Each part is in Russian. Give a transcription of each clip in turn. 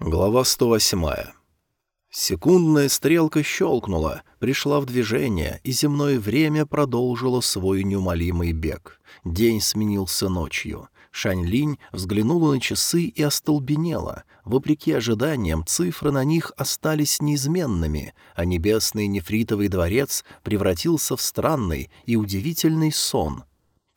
Глава 108. Секундная стрелка щелкнула, пришла в движение, и земное время продолжило свой неумолимый бег. День сменился ночью. Шань-Линь взглянула на часы и остолбенела. Вопреки ожиданиям, цифры на них остались неизменными, а небесный нефритовый дворец превратился в странный и удивительный сон.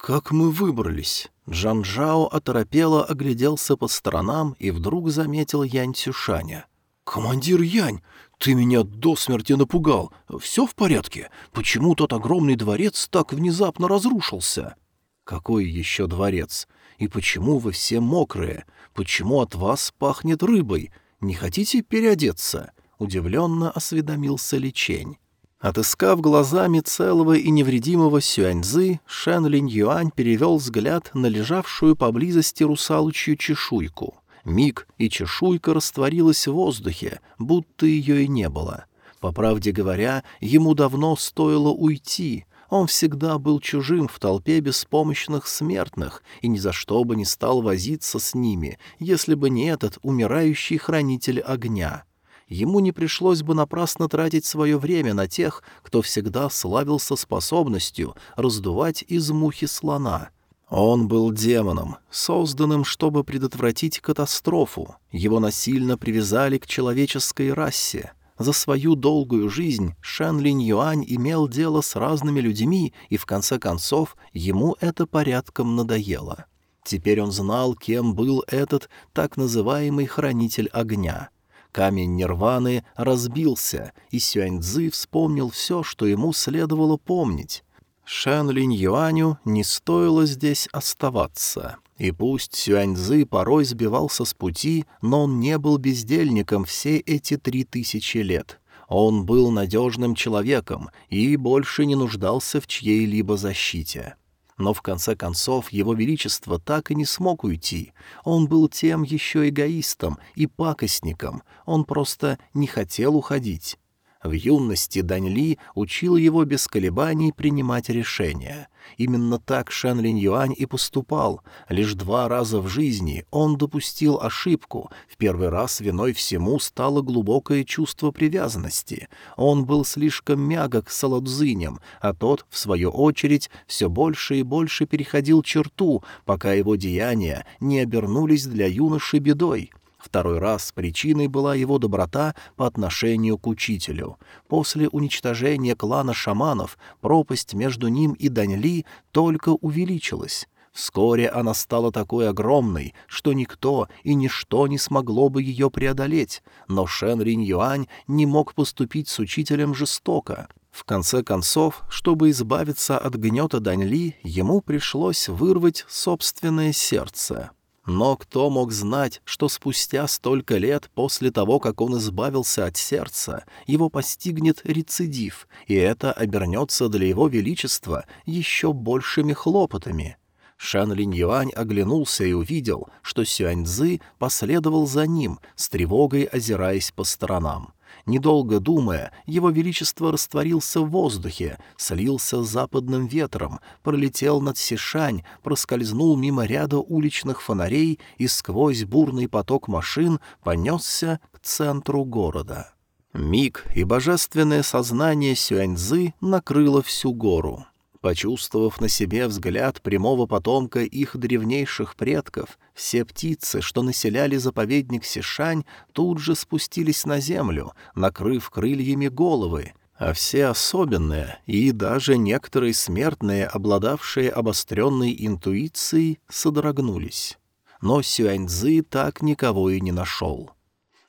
«Как мы выбрались?» Джан-Джао оторопело огляделся по сторонам и вдруг заметил Янь Цюшаня. «Командир Янь, ты меня до смерти напугал. Все в порядке? Почему тот огромный дворец так внезапно разрушился?» «Какой еще дворец? И почему вы все мокрые? Почему от вас пахнет рыбой? Не хотите переодеться?» — удивленно осведомился Личень. Отыскав глазами целого и невредимого Сюаньзы, Шэн Линь Юань перевел взгляд на лежавшую поблизости русалочью чешуйку. Миг, и чешуйка растворилась в воздухе, будто ее и не было. По правде говоря, ему давно стоило уйти. Он всегда был чужим в толпе беспомощных смертных и ни за что бы не стал возиться с ними, если бы не этот умирающий хранитель огня ему не пришлось бы напрасно тратить свое время на тех, кто всегда славился способностью раздувать из мухи слона. Он был демоном, созданным, чтобы предотвратить катастрофу. Его насильно привязали к человеческой расе. За свою долгую жизнь Шэн Линь Юань имел дело с разными людьми, и в конце концов ему это порядком надоело. Теперь он знал, кем был этот так называемый хранитель огня. Камень нирваны разбился, и Сюаньцзы вспомнил все, что ему следовало помнить. Шэн Линь Юаню не стоило здесь оставаться. И пусть Сюаньцзы порой сбивался с пути, но он не был бездельником все эти три тысячи лет. Он был надежным человеком и больше не нуждался в чьей-либо защите. Но в конце концов его величество так и не смог уйти. Он был тем еще эгоистом и пакостником, он просто не хотел уходить. В юности Дань Ли учил его без колебаний принимать решения. Именно так Шэн Линь Юань и поступал. Лишь два раза в жизни он допустил ошибку. В первый раз виной всему стало глубокое чувство привязанности. Он был слишком мягок с Саладзинем, а тот, в свою очередь, все больше и больше переходил черту, пока его деяния не обернулись для юноши бедой. Второй раз причиной была его доброта по отношению к учителю. После уничтожения клана шаманов пропасть между ним и Даньли только увеличилась. Вскоре она стала такой огромной, что никто и ничто не смогло бы ее преодолеть, но Шен Ринь Юань не мог поступить с учителем жестоко. В конце концов, чтобы избавиться от гнета Даньли, ему пришлось вырвать собственное сердце. Но кто мог знать, что спустя столько лет после того, как он избавился от сердца, его постигнет рецидив, и это обернется для его величества еще большими хлопотами? Шан Линь Юань оглянулся и увидел, что Сюань Цзы последовал за ним, с тревогой озираясь по сторонам. Недолго думая, его величество растворился в воздухе, слился с западным ветром, пролетел над Сишань, проскользнул мимо ряда уличных фонарей и сквозь бурный поток машин понесся к центру города. Миг и божественное сознание Сюаньзы накрыло всю гору. Почувствовав на себе взгляд прямого потомка их древнейших предков, все птицы, что населяли заповедник Сишань, тут же спустились на землю, накрыв крыльями головы, а все особенные и даже некоторые смертные, обладавшие обостренной интуицией, содрогнулись. Но Сюаньцзы так никого и не нашел.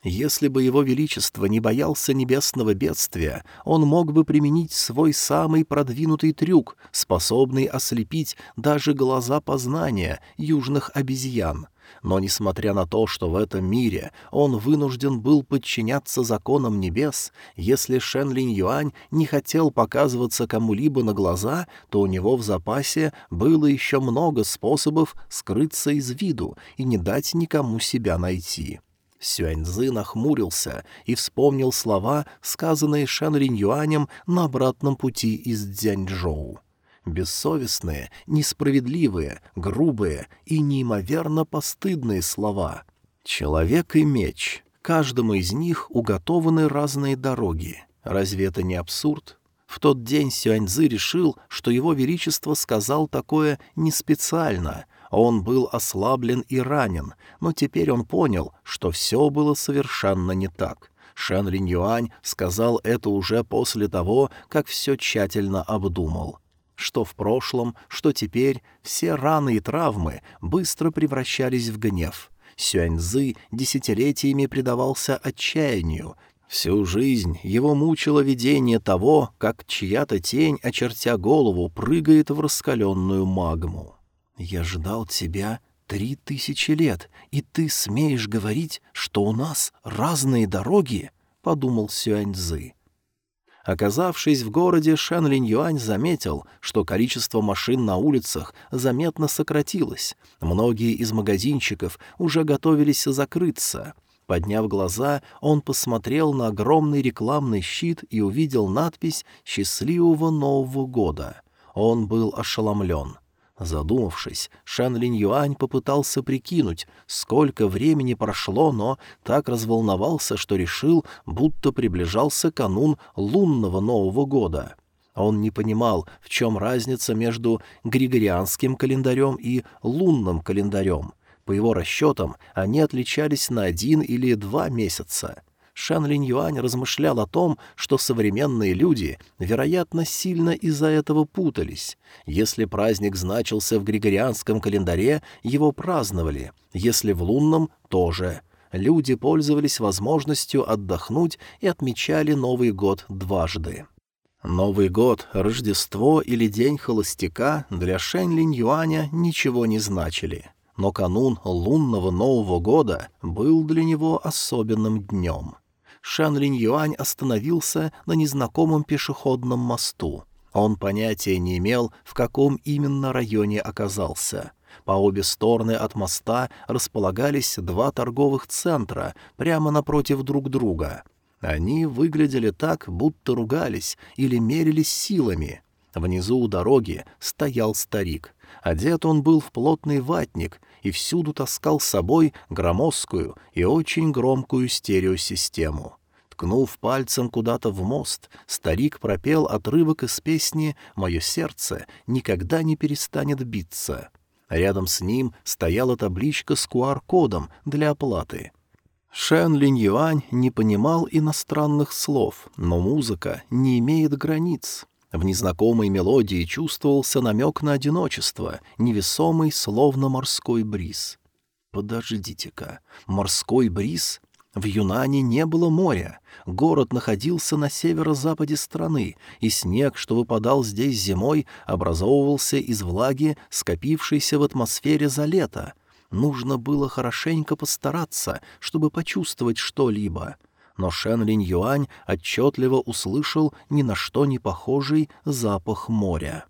Если бы его величество не боялся небесного бедствия, он мог бы применить свой самый продвинутый трюк, способный ослепить даже глаза познания южных обезьян. Но, несмотря на то, что в этом мире он вынужден был подчиняться законам небес, если Шен Линь Юань не хотел показываться кому-либо на глаза, то у него в запасе было еще много способов скрыться из виду и не дать никому себя найти. Сюаньзы нахмурился и вспомнил слова, сказанные Шэн Линь Юанем на обратном пути из Дзяньчжоу. Бессовестные, несправедливые, грубые и неимоверно постыдные слова. «Человек и меч». каждому из них уготованы разные дороги. Разве это не абсурд? В тот день Сюаньзы решил, что его величество сказал такое не специально, он был ослаблен и ранен, но теперь он понял, что все было совершенно не так. Шэн Линь Юань сказал это уже после того, как все тщательно обдумал. Что в прошлом, что теперь, все раны и травмы быстро превращались в гнев. Сюаньзы десятилетиями предавался отчаянию. Всю жизнь его мучило видение того, как чья-то тень, очертя голову, прыгает в раскаленную магму. «Я ждал тебя три тысячи лет, и ты смеешь говорить, что у нас разные дороги?» — подумал Сюаньзы. Оказавшись в городе, Шэн Линь Юань заметил, что количество машин на улицах заметно сократилось. Многие из магазинчиков уже готовились закрыться. Подняв глаза, он посмотрел на огромный рекламный щит и увидел надпись «Счастливого Нового года». Он был ошеломлен. Задумавшись, Шан Линь Юань попытался прикинуть, сколько времени прошло, но так разволновался, что решил, будто приближался канун лунного Нового года. Он не понимал, в чем разница между григорианским календарем и лунным календарем. По его расчетам, они отличались на один или два месяца — Шан Линь Юань размышлял о том, что современные люди, вероятно, сильно из-за этого путались. Если праздник значился в григорианском календаре, его праздновали, если в лунном — тоже. Люди пользовались возможностью отдохнуть и отмечали Новый год дважды. Новый год, Рождество или День холостяка для Шэнь Линь Юаня ничего не значили но канун лунного Нового года был для него особенным днем. Шан Линь Юань остановился на незнакомом пешеходном мосту. Он понятия не имел, в каком именно районе оказался. По обе стороны от моста располагались два торговых центра прямо напротив друг друга. Они выглядели так, будто ругались или мерились силами. Внизу у дороги стоял старик. Одет он был в плотный ватник и всюду таскал с собой громоздкую и очень громкую стереосистему. Ткнув пальцем куда-то в мост, старик пропел отрывок из песни «Мое сердце никогда не перестанет биться». Рядом с ним стояла табличка с QR-кодом для оплаты. Шэн Линь Юань не понимал иностранных слов, но музыка не имеет границ. В незнакомой мелодии чувствовался намек на одиночество, невесомый, словно морской бриз. «Подождите-ка, морской бриз? В Юнане не было моря. Город находился на северо-западе страны, и снег, что выпадал здесь зимой, образовывался из влаги, скопившейся в атмосфере за лето. Нужно было хорошенько постараться, чтобы почувствовать что-либо но Шен Линь Юань отчетливо услышал ни на что не похожий запах моря.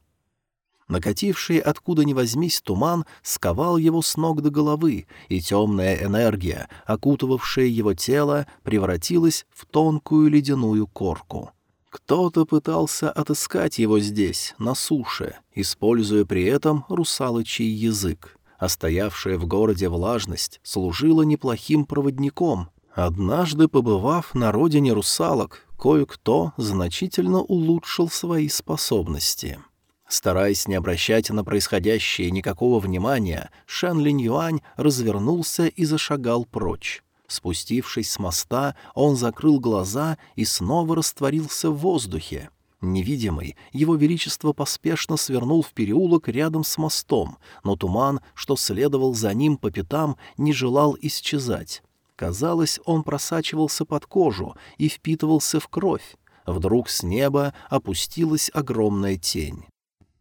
Накативший откуда ни возьмись туман сковал его с ног до головы, и темная энергия, окутывавшая его тело, превратилась в тонкую ледяную корку. Кто-то пытался отыскать его здесь, на суше, используя при этом русалочий язык. А стоявшая в городе влажность служила неплохим проводником, Однажды, побывав на родине русалок, кое-кто значительно улучшил свои способности. Стараясь не обращать на происходящее никакого внимания, Шан Линь Юань развернулся и зашагал прочь. Спустившись с моста, он закрыл глаза и снова растворился в воздухе. Невидимый, его величество поспешно свернул в переулок рядом с мостом, но туман, что следовал за ним по пятам, не желал исчезать. Казалось, он просачивался под кожу и впитывался в кровь. Вдруг с неба опустилась огромная тень.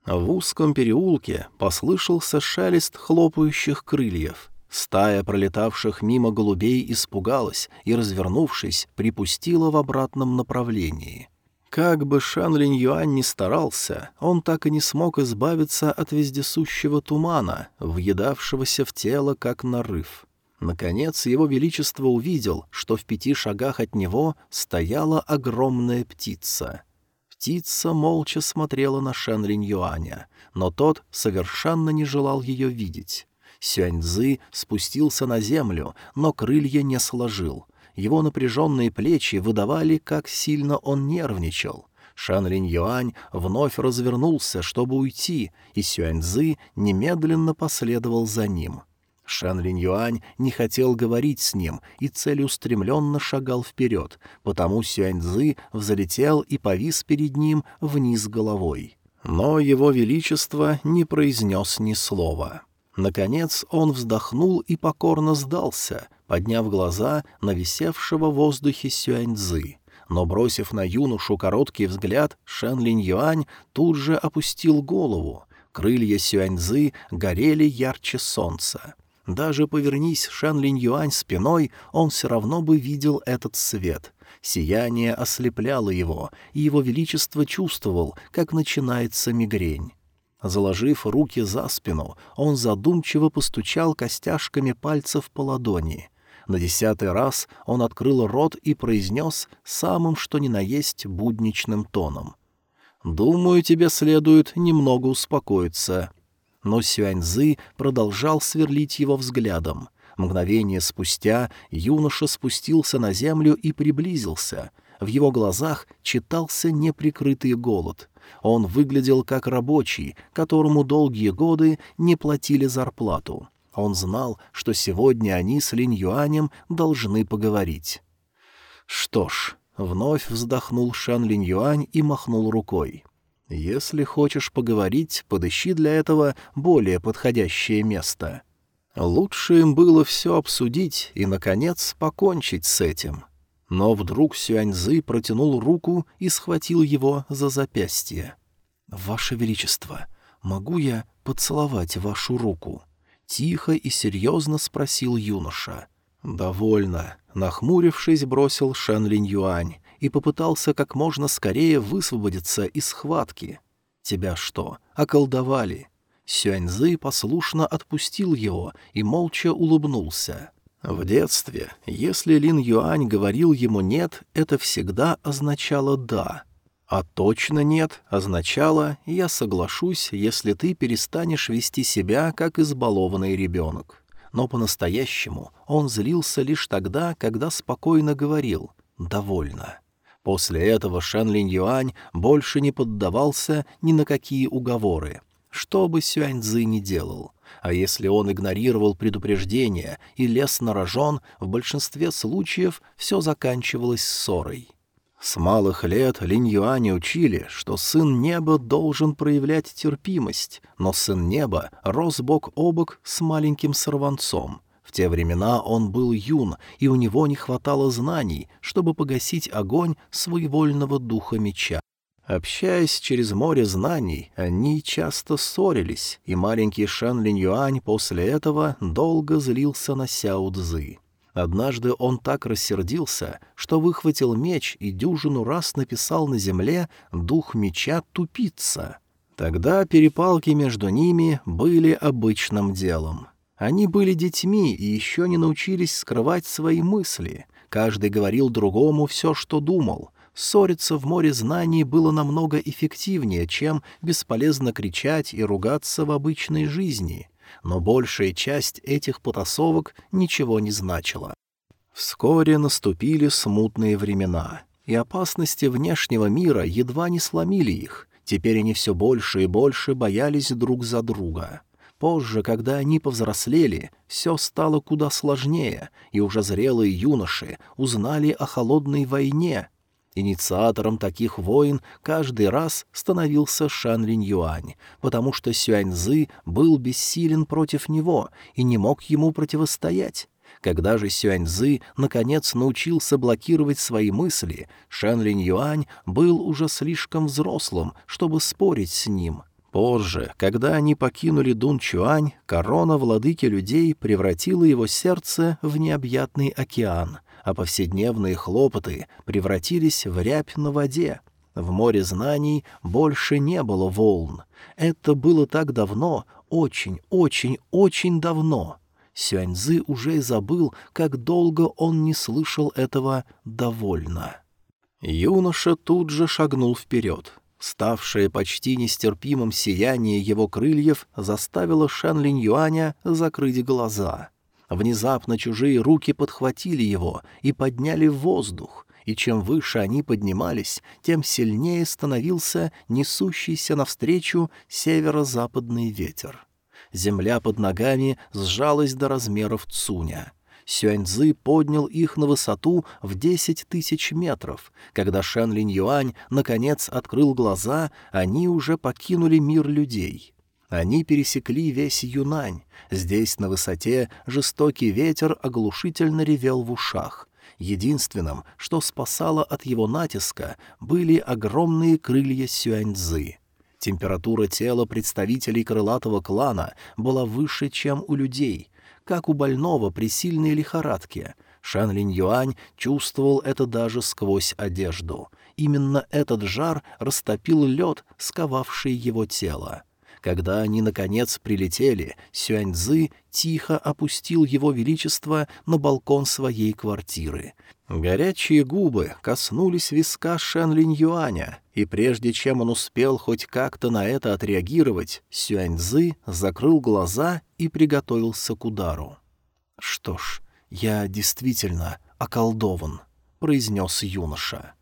В узком переулке послышался шелест хлопающих крыльев. Стая пролетавших мимо голубей испугалась и, развернувшись, припустила в обратном направлении. Как бы Шан Линь Юань ни старался, он так и не смог избавиться от вездесущего тумана, въедавшегося в тело, как нарыв. Наконец его величество увидел, что в пяти шагах от него стояла огромная птица. Птица молча смотрела на Шэн Линь Юаня, но тот совершенно не желал ее видеть. Сюаньзы спустился на землю, но крылья не сложил. Его напряженные плечи выдавали, как сильно он нервничал. Шан Линь Юань вновь развернулся, чтобы уйти, и Сюаньзы немедленно последовал за ним. Шан Линь Юань не хотел говорить с ним и целеустремленно шагал вперед, потому Сюаньзы взлетел и повис перед ним вниз головой. Но его величество не произнес ни слова. Наконец он вздохнул и покорно сдался, подняв глаза на висевшего в воздухе Сюаньзы. Но, бросив на юношу короткий взгляд, Шэн Линь Юань тут же опустил голову. Крылья Сюаньзы горели ярче солнца. Даже повернись Шэн Линь Юань спиной, он все равно бы видел этот свет. Сияние ослепляло его, и его величество чувствовал, как начинается мигрень. Заложив руки за спину, он задумчиво постучал костяшками пальцев по ладони. На десятый раз он открыл рот и произнес самым что ни на есть будничным тоном. «Думаю, тебе следует немного успокоиться». Но Сюаньзы продолжал сверлить его взглядом. Мгновение спустя юноша спустился на землю и приблизился. В его глазах читался неприкрытый голод. Он выглядел как рабочий, которому долгие годы не платили зарплату. Он знал, что сегодня они с Линь Юанем должны поговорить. «Что ж», — вновь вздохнул Шан Линь Юань и махнул рукой. «Если хочешь поговорить, подыщи для этого более подходящее место». Лучше им было все обсудить и, наконец, покончить с этим. Но вдруг Сюаньзы протянул руку и схватил его за запястье. «Ваше Величество, могу я поцеловать вашу руку?» — тихо и серьезно спросил юноша. «Довольно», — нахмурившись, бросил Шэн Линь Юань и попытался как можно скорее высвободиться из схватки. «Тебя что, околдовали?» Сюаньзы послушно отпустил его и молча улыбнулся. В детстве, если Лин Юань говорил ему «нет», это всегда означало «да», а точно нет означало «я соглашусь, если ты перестанешь вести себя, как избалованный ребенок». Но по-настоящему он злился лишь тогда, когда спокойно говорил «довольно». После этого Шэн Линь Юань больше не поддавался ни на какие уговоры — что бы Сюаньцзы ни делал. А если он игнорировал предупреждения и лез на рожон, в большинстве случаев все заканчивалось ссорой. С малых лет Линь Юани учили, что сын неба должен проявлять терпимость, но сын неба рос бок о бок с маленьким сорванцом. Те времена он был юн, и у него не хватало знаний, чтобы погасить огонь своевольного духа меча. Общаясь через море знаний, они часто ссорились, и маленький Шан Линь Юань после этого долго злился на Сяо Цзы. Однажды он так рассердился, что выхватил меч и дюжину раз написал на земле «Дух меча тупица». Тогда перепалки между ними были обычным делом. Они были детьми и еще не научились скрывать свои мысли. Каждый говорил другому все, что думал, ссориться в море знаний было намного эффективнее, чем бесполезно кричать и ругаться в обычной жизни, но большая часть этих потасовок ничего не значила. Вскоре наступили смутные времена, и опасности внешнего мира едва не сломили их, теперь они все больше и больше боялись друг за друга. Позже, когда они повзрослели, все стало куда сложнее, и уже зрелые юноши узнали о холодной войне, Инициатором таких войн каждый раз становился Шан Линь Юань, потому что Сюаньзы был бессилен против него и не мог ему противостоять. Когда же Сюаньзы наконец научился блокировать свои мысли, Линь Юань был уже слишком взрослым, чтобы спорить с ним. Позже, когда они покинули Дун Чуань, корона владыки людей превратила его сердце в необъятный океан — а повседневные хлопоты превратились в рябь на воде. В море знаний больше не было волн. Это было так давно, очень, очень, очень давно. Сюаньзы уже забыл, как долго он не слышал этого довольно. Юноша тут же шагнул вперед. Ставшее почти нестерпимым сияние его крыльев заставило Шан Линь Юаня закрыть глаза — Внезапно чужие руки подхватили его и подняли в воздух, и чем выше они поднимались, тем сильнее становился несущийся навстречу северо-западный ветер. Земля под ногами сжалась до размеров цуня. Сюаньзы поднял их на высоту в десять тысяч метров. Когда Шэн Линь Юань наконец открыл глаза, они уже покинули мир людей. Они пересекли весь Юнань. Здесь, на высоте, жестокий ветер оглушительно ревел в ушах. Единственным, что спасало от его натиска, были огромные крылья Сюаньзы. Температура тела представителей крылатого клана была выше, чем у людей, как у больного при сильной лихорадке. Шан Линь Юань чувствовал это даже сквозь одежду. Именно этот жар растопил лед, сковавший его тело. Когда они, наконец, прилетели, Сюаньзы тихо опустил его величество на балкон своей квартиры. Горячие губы коснулись виска Шэн Линь Юаня, и прежде чем он успел хоть как-то на это отреагировать, Сюаньзы закрыл глаза и приготовился к удару. «Что ж, я действительно околдован», — произнес юноша.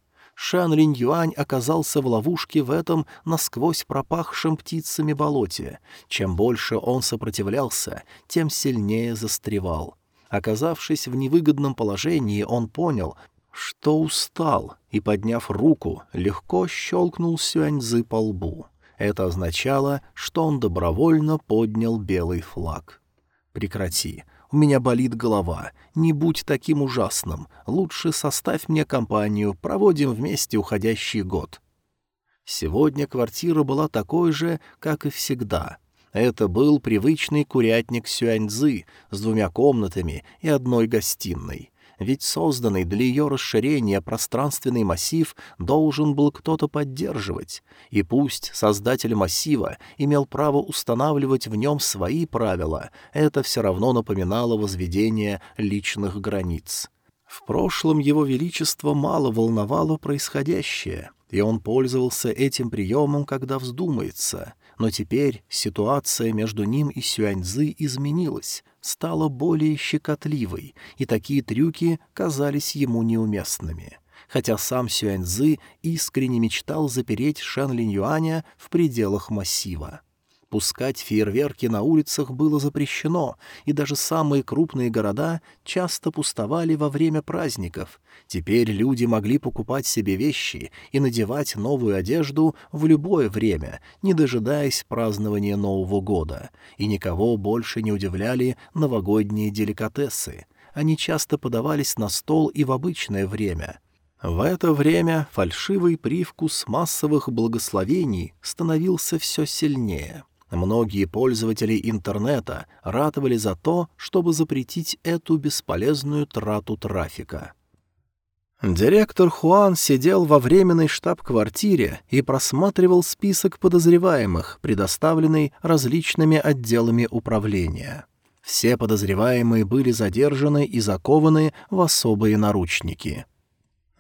Шан Линь Юань оказался в ловушке в этом насквозь пропахшем птицами болоте. Чем больше он сопротивлялся, тем сильнее застревал. Оказавшись в невыгодном положении, он понял, что устал, и, подняв руку, легко щелкнул Сюаньзы по лбу. Это означало, что он добровольно поднял белый флаг. «Прекрати. У меня болит голова. Не будь таким ужасным. Лучше составь мне компанию, проводим вместе уходящий год». Сегодня квартира была такой же, как и всегда. Это был привычный курятник Сюаньзы с двумя комнатами и одной гостиной ведь созданный для ее расширения пространственный массив должен был кто-то поддерживать, и пусть создатель массива имел право устанавливать в нем свои правила, это все равно напоминало возведение личных границ. В прошлом его величество мало волновало происходящее, и он пользовался этим приемом, когда вздумается, но теперь ситуация между ним и Сюаньзы изменилась, стала более щекотливой, и такие трюки казались ему неуместными. Хотя сам Сюаньзы искренне мечтал запереть Шэн Линь Юаня в пределах массива. Пускать фейерверки на улицах было запрещено, и даже самые крупные города часто пустовали во время праздников. Теперь люди могли покупать себе вещи и надевать новую одежду в любое время, не дожидаясь празднования Нового года, и никого больше не удивляли новогодние деликатесы. Они часто подавались на стол и в обычное время — в это время фальшивый привкус массовых благословений становился все сильнее. Многие пользователи интернета ратовали за то, чтобы запретить эту бесполезную трату трафика. Директор Хуан сидел во временной штаб-квартире и просматривал список подозреваемых, предоставленный различными отделами управления. Все подозреваемые были задержаны и закованы в особые наручники.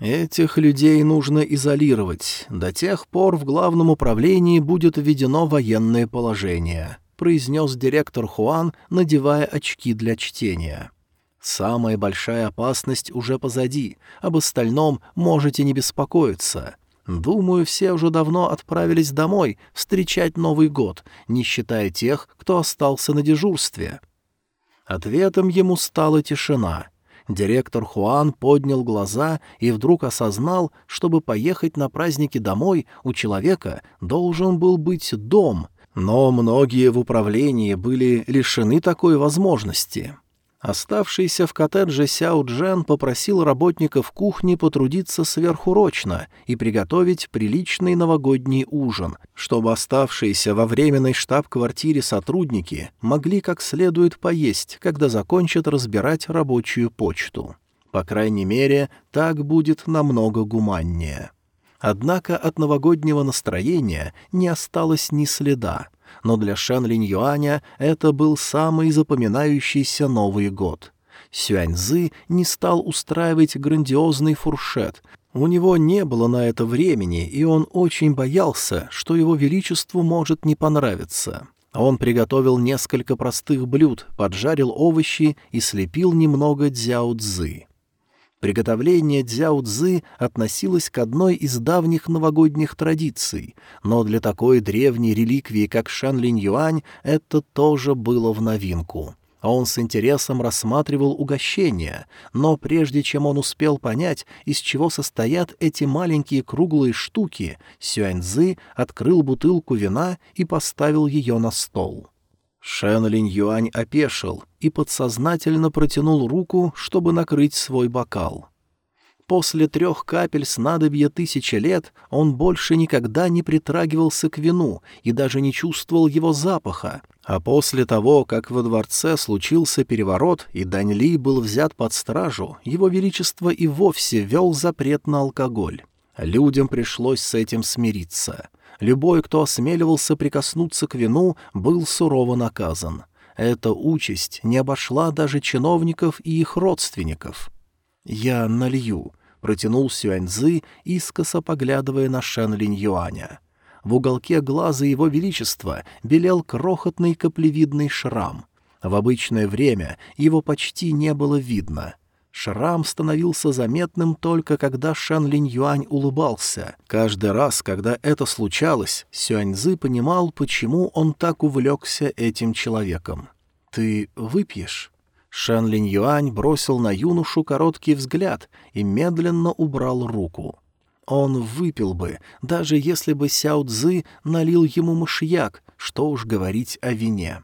Этих людей нужно изолировать. До тех пор в главном управлении будет введено военное положение», — произнес директор Хуан, надевая очки для чтения. «Самая большая опасность уже позади, об остальном можете не беспокоиться. Думаю, все уже давно отправились домой встречать Новый год, не считая тех, кто остался на дежурстве». Ответом ему стала тишина — Директор Хуан поднял глаза и вдруг осознал, чтобы поехать на праздники домой, у человека должен был быть дом, но многие в управлении были лишены такой возможности. Оставшийся в коттедже Сяо Джен попросил работников кухни потрудиться сверхурочно и приготовить приличный новогодний ужин, чтобы оставшиеся во временной штаб-квартире сотрудники могли как следует поесть, когда закончат разбирать рабочую почту. По крайней мере, так будет намного гуманнее. Однако от новогоднего настроения не осталось ни следа — но для Шэн Линь Юаня это был самый запоминающийся Новый год. Сюаньзы не стал устраивать грандиозный фуршет. У него не было на это времени, и он очень боялся, что его величеству может не понравиться. Он приготовил несколько простых блюд, поджарил овощи и слепил немного дзяо-цзы. Приготовление дзяо-цзы относилось к одной из давних новогодних традиций, но для такой древней реликвии, как Шан-Линь-Юань, это тоже было в новинку. Он с интересом рассматривал угощения, но прежде чем он успел понять, из чего состоят эти маленькие круглые штуки, Сюаньзы открыл бутылку вина и поставил ее на стол. Шэн Линь Юань опешил и подсознательно протянул руку, чтобы накрыть свой бокал. После трех капель снадобья тысячи лет он больше никогда не притрагивался к вину и даже не чувствовал его запаха, а после того, как во дворце случился переворот и Дань Ли был взят под стражу, его величество и вовсе вел запрет на алкоголь. Людям пришлось с этим смириться — Любой, кто осмеливался прикоснуться к вину, был сурово наказан. Эта участь не обошла даже чиновников и их родственников. «Я налью», — протянул Сюаньзы, искоса поглядывая на Шэн Линь Юаня. В уголке глаза его величества белел крохотный каплевидный шрам. В обычное время его почти не было видно — Шрам становился заметным только когда Шан Линь Юань улыбался. Каждый раз, когда это случалось, Сюаньзы понимал, почему он так увлекся этим человеком. «Ты выпьешь?» Шан Линь Юань бросил на юношу короткий взгляд и медленно убрал руку. Он выпил бы, даже если бы Сяо Цзы налил ему мышьяк, что уж говорить о вине.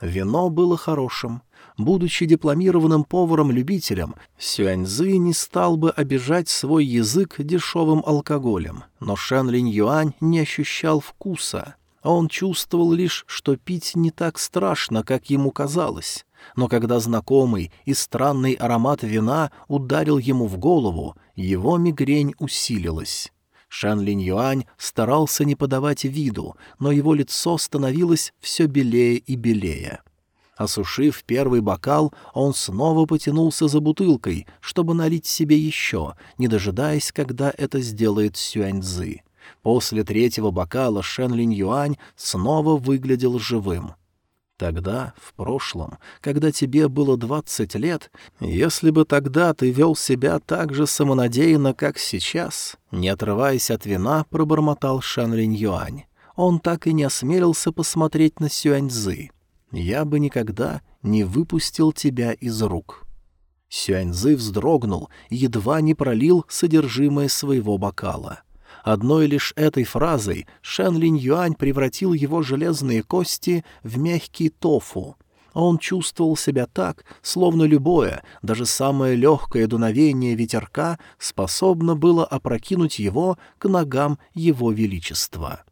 Вино было хорошим — Будучи дипломированным поваром-любителем, Сюаньзы не стал бы обижать свой язык дешевым алкоголем, но Шэн Юань не ощущал вкуса. Он чувствовал лишь, что пить не так страшно, как ему казалось. Но когда знакомый и странный аромат вина ударил ему в голову, его мигрень усилилась. Шэн Линь Юань старался не подавать виду, но его лицо становилось все белее и белее. Осушив первый бокал, он снова потянулся за бутылкой, чтобы налить себе еще, не дожидаясь, когда это сделает Сюаньцзы. После третьего бокала Шен Линь Юань снова выглядел живым. Тогда, в прошлом, когда тебе было двадцать лет, если бы тогда ты вел себя так же самонадеянно, как сейчас, не отрываясь от вина, пробормотал Шан Линь Юань. Он так и не осмелился посмотреть на Сюаньзы я бы никогда не выпустил тебя из рук». Сюаньзы вздрогнул и едва не пролил содержимое своего бокала. Одной лишь этой фразой Шэн Линь Юань превратил его железные кости в мягкий тофу. Он чувствовал себя так, словно любое, даже самое легкое дуновение ветерка способно было опрокинуть его к ногам его величества.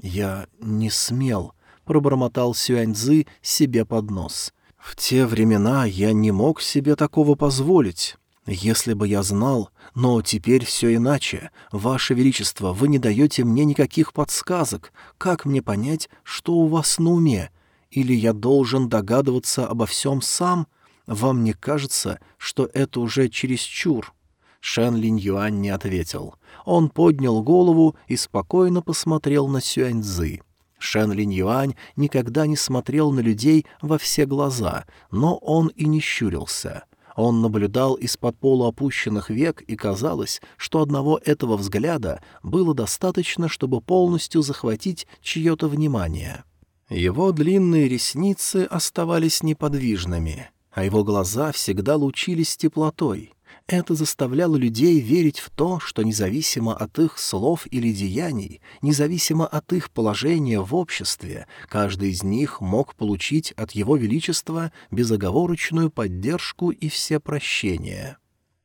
«Я не смел», — пробормотал Сюаньзы себе под нос. «В те времена я не мог себе такого позволить. Если бы я знал, но теперь все иначе. Ваше Величество, вы не даете мне никаких подсказок. Как мне понять, что у вас на уме? Или я должен догадываться обо всем сам? Вам не кажется, что это уже чересчур?» Шэн Линь Юань не ответил. Он поднял голову и спокойно посмотрел на Сюаньзы. Шэн Линь Юань никогда не смотрел на людей во все глаза, но он и не щурился. Он наблюдал из-под полуопущенных век, и казалось, что одного этого взгляда было достаточно, чтобы полностью захватить чье-то внимание. Его длинные ресницы оставались неподвижными, а его глаза всегда лучились теплотой. Это заставляло людей верить в то, что независимо от их слов или деяний, независимо от их положения в обществе, каждый из них мог получить от Его Величества безоговорочную поддержку и все прощения.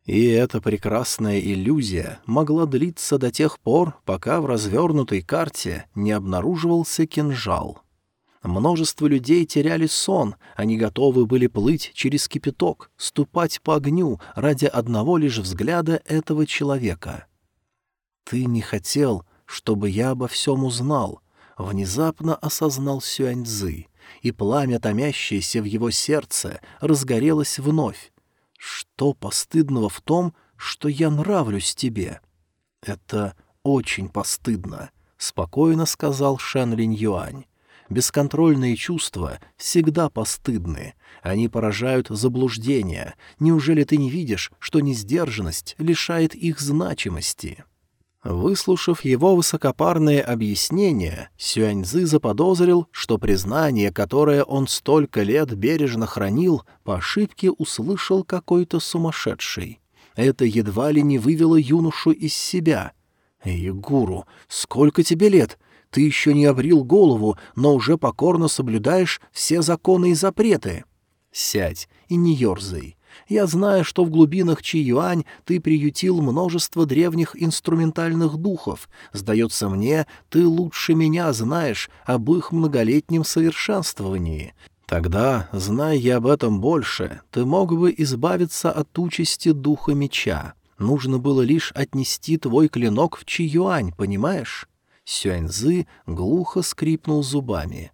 И эта прекрасная иллюзия могла длиться до тех пор, пока в развернутой карте не обнаруживался кинжал — Множество людей теряли сон, они готовы были плыть через кипяток, ступать по огню ради одного лишь взгляда этого человека. «Ты не хотел, чтобы я обо всем узнал», — внезапно осознал Сюаньцзы, и пламя, томящееся в его сердце, разгорелось вновь. «Что постыдного в том, что я нравлюсь тебе?» «Это очень постыдно», — спокойно сказал Шэн Линь Юань. Бесконтрольные чувства всегда постыдны. Они поражают заблуждения. Неужели ты не видишь, что несдержанность лишает их значимости?» Выслушав его высокопарные объяснения, Сюаньзы заподозрил, что признание, которое он столько лет бережно хранил, по ошибке услышал какой-то сумасшедший. Это едва ли не вывело юношу из себя. «Эй, гуру, сколько тебе лет? Ты еще не обрил голову, но уже покорно соблюдаешь все законы и запреты. Сядь и не ерзай. Я знаю, что в глубинах Чи-Юань ты приютил множество древних инструментальных духов. Сдается мне, ты лучше меня знаешь об их многолетнем совершенствовании. Тогда, зная я об этом больше, ты мог бы избавиться от участи духа меча. Нужно было лишь отнести твой клинок в Чи-Юань, понимаешь? Сюаньзы глухо скрипнул зубами.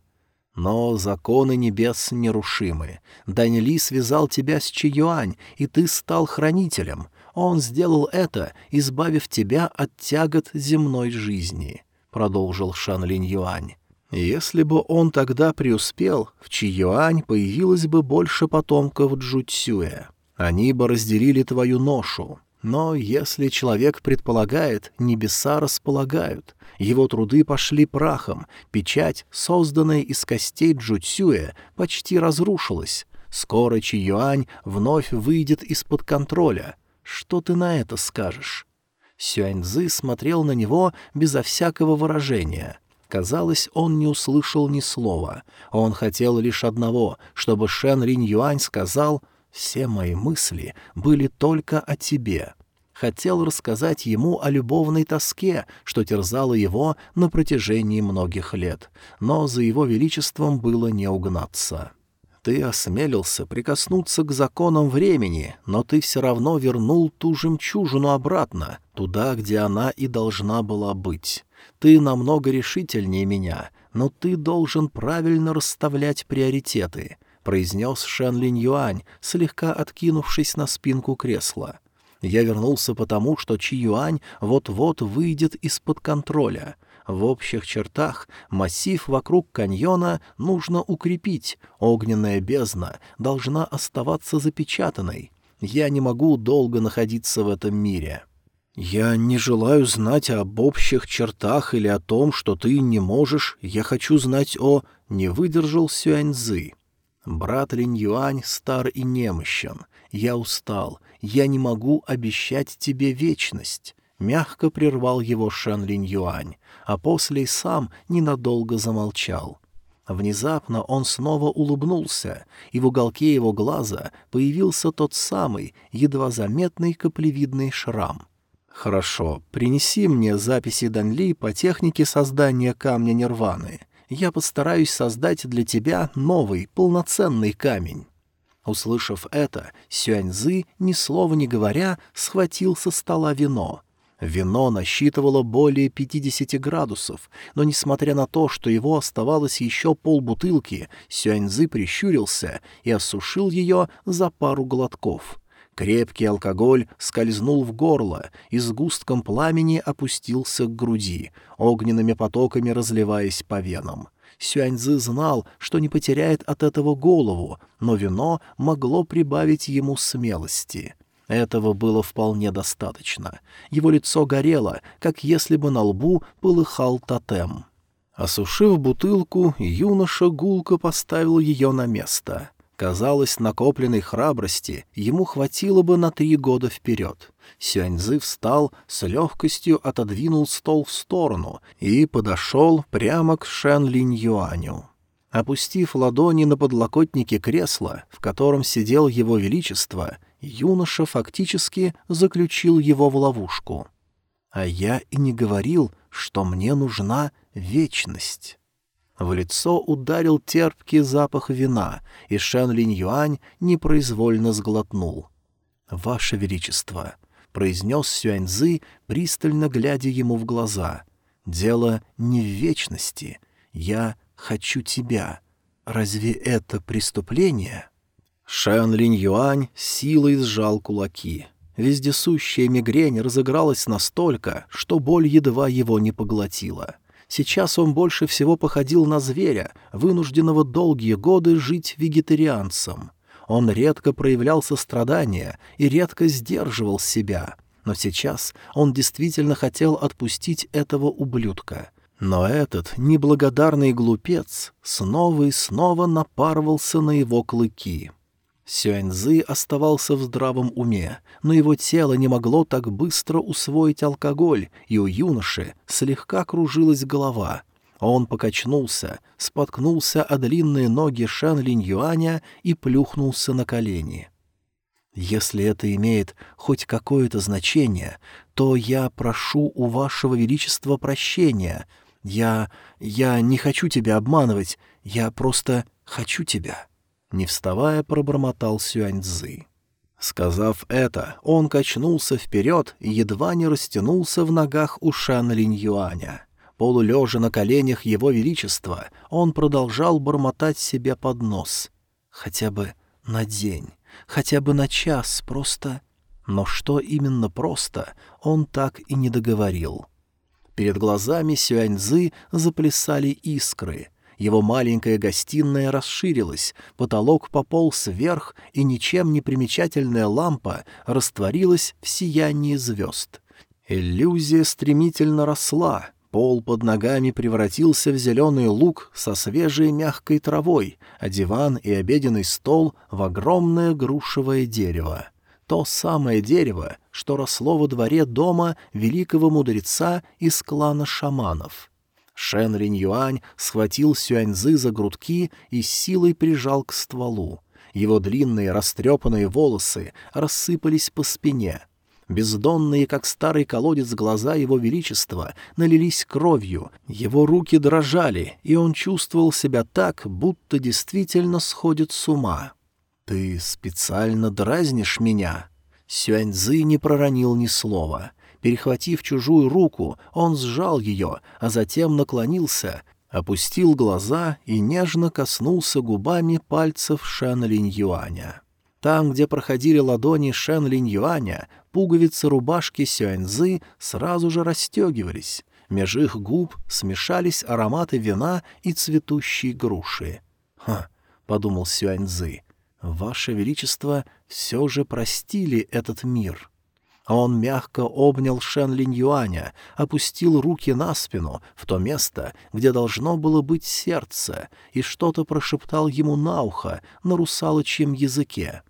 «Но законы небес нерушимы. Дань Ли связал тебя с Чиюань, и ты стал хранителем. Он сделал это, избавив тебя от тягот земной жизни», — продолжил Шан Линь Юань. «Если бы он тогда преуспел, в Чиюань появилось бы больше потомков Джуцюэ. Они бы разделили твою ношу. Но если человек предполагает, небеса располагают. Его труды пошли прахом, печать, созданная из костей Джуцюэ, почти разрушилась. Скоро Чи-Юань вновь выйдет из-под контроля. Что ты на это скажешь?» Сюаньзы смотрел на него безо всякого выражения. Казалось, он не услышал ни слова. Он хотел лишь одного, чтобы Шен Ринь Юань сказал все мои мысли были только о тебе. Хотел рассказать ему о любовной тоске, что терзало его на протяжении многих лет, но за его величеством было не угнаться. Ты осмелился прикоснуться к законам времени, но ты все равно вернул ту жемчужину обратно, туда, где она и должна была быть. Ты намного решительнее меня, но ты должен правильно расставлять приоритеты. — произнес Шэн Линь Юань, слегка откинувшись на спинку кресла. «Я вернулся потому, что Чи Юань вот-вот выйдет из-под контроля. В общих чертах массив вокруг каньона нужно укрепить, огненная бездна должна оставаться запечатанной. Я не могу долго находиться в этом мире». «Я не желаю знать об общих чертах или о том, что ты не можешь. Я хочу знать о...» — не выдержал Сюаньзы. «Брат Линь Юань стар и немощен. Я устал. Я не могу обещать тебе вечность». Мягко прервал его Шэн Линь Юань, а после и сам ненадолго замолчал. Внезапно он снова улыбнулся, и в уголке его глаза появился тот самый, едва заметный каплевидный шрам. «Хорошо, принеси мне записи Данли по технике создания камня Нирваны я постараюсь создать для тебя новый, полноценный камень». Услышав это, Сюаньзы, ни слова не говоря, схватил со стола вино. Вино насчитывало более 50 градусов, но, несмотря на то, что его оставалось еще полбутылки, Сюаньзы прищурился и осушил ее за пару глотков. Крепкий алкоголь скользнул в горло и с густком пламени опустился к груди, огненными потоками разливаясь по венам. Сюаньзы знал, что не потеряет от этого голову, но вино могло прибавить ему смелости. Этого было вполне достаточно. Его лицо горело, как если бы на лбу полыхал тотем. Осушив бутылку, юноша гулко поставил ее на место. Казалось, накопленной храбрости ему хватило бы на три года вперед. Сюаньзы встал, с легкостью отодвинул стол в сторону и подошел прямо к Шэн Линь Юаню. Опустив ладони на подлокотники кресла, в котором сидел его величество, юноша фактически заключил его в ловушку. «А я и не говорил, что мне нужна вечность». В лицо ударил терпкий запах вина, и Шэн Линь Юань непроизвольно сглотнул. «Ваше Величество», — произнес Сюаньзы, пристально глядя ему в глаза, — «дело не в вечности. Я хочу тебя. Разве это преступление?» Шэн Линь Юань силой сжал кулаки. Вездесущая мигрень разыгралась настолько, что боль едва его не поглотила — Сейчас он больше всего походил на зверя, вынужденного долгие годы жить вегетарианцем. Он редко проявлял сострадание и редко сдерживал себя. Но сейчас он действительно хотел отпустить этого ублюдка. Но этот неблагодарный глупец снова и снова напарывался на его клыки. Сюаньзы оставался в здравом уме, но его тело не могло так быстро усвоить алкоголь, и у юноши слегка кружилась голова. Он покачнулся, споткнулся о длинные ноги Шан Линь Юаня и плюхнулся на колени. «Если это имеет хоть какое-то значение, то я прошу у вашего величества прощения. Я... я не хочу тебя обманывать, я просто хочу тебя». Не вставая, пробормотал Сюаньцзы. Сказав это, он качнулся вперед и едва не растянулся в ногах у Шан Линь Юаня. Полулежа на коленях его величества, он продолжал бормотать себе под нос. Хотя бы на день, хотя бы на час, просто... Но что именно просто, он так и не договорил. Перед глазами Сюаньзы заплясали искры. Его маленькая гостиная расширилась, потолок пополз вверх, и ничем не примечательная лампа растворилась в сиянии звезд. Иллюзия стремительно росла, пол под ногами превратился в зеленый луг со свежей мягкой травой, а диван и обеденный стол — в огромное грушевое дерево. То самое дерево, что росло во дворе дома великого мудреца из клана шаманов — Шен Ринь Юань схватил Сюаньзы за грудки и силой прижал к стволу. Его длинные растрепанные волосы рассыпались по спине. Бездонные, как старый колодец, глаза его величества налились кровью, его руки дрожали, и он чувствовал себя так, будто действительно сходит с ума. «Ты специально дразнишь меня?» Сюаньзы не проронил ни слова — Перехватив чужую руку, он сжал ее, а затем наклонился, опустил глаза и нежно коснулся губами пальцев Шэн Линь Юаня. Там, где проходили ладони Шэн Линь Юаня, пуговицы рубашки Сюаньзы сразу же расстегивались. Меж их губ смешались ароматы вина и цветущей груши. «Ха!» — подумал Сюаньзы. «Ваше Величество все же простили этот мир». А он мягко обнял Шен Линь Юаня, опустил руки на спину, в то место, где должно было быть сердце, и что-то прошептал ему на ухо на русалочьем языке.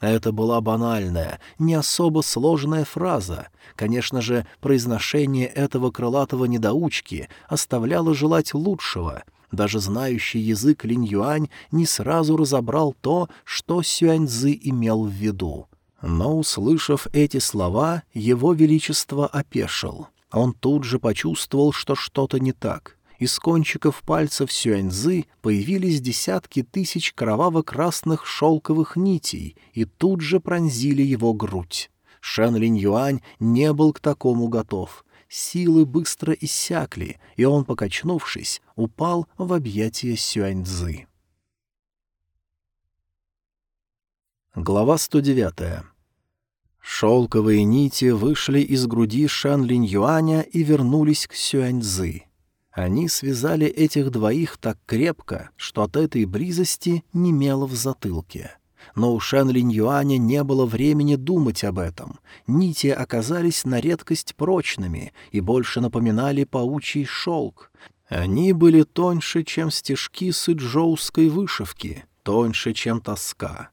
Это была банальная, не особо сложная фраза. Конечно же, произношение этого крылатого недоучки оставляло желать лучшего. Даже знающий язык Линь Юань не сразу разобрал то, что Сюаньзы имел в виду. Но, услышав эти слова, его величество опешил. Он тут же почувствовал, что что-то не так. Из кончиков пальцев Сюаньзы появились десятки тысяч кроваво-красных шелковых нитей и тут же пронзили его грудь. Шэн Линь Юань не был к такому готов. Силы быстро иссякли, и он, покачнувшись, упал в объятия Сюаньзы. Глава 109. Шелковые нити вышли из груди Шан Линь Юаня и вернулись к Сюаньзы. Они связали этих двоих так крепко, что от этой близости немело в затылке. Но у Шан Линь Юаня не было времени думать об этом. Нити оказались на редкость прочными и больше напоминали паучий шелк. Они были тоньше, чем стежки сыджоуской вышивки, тоньше, чем тоска.